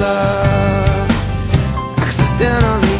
love accidentally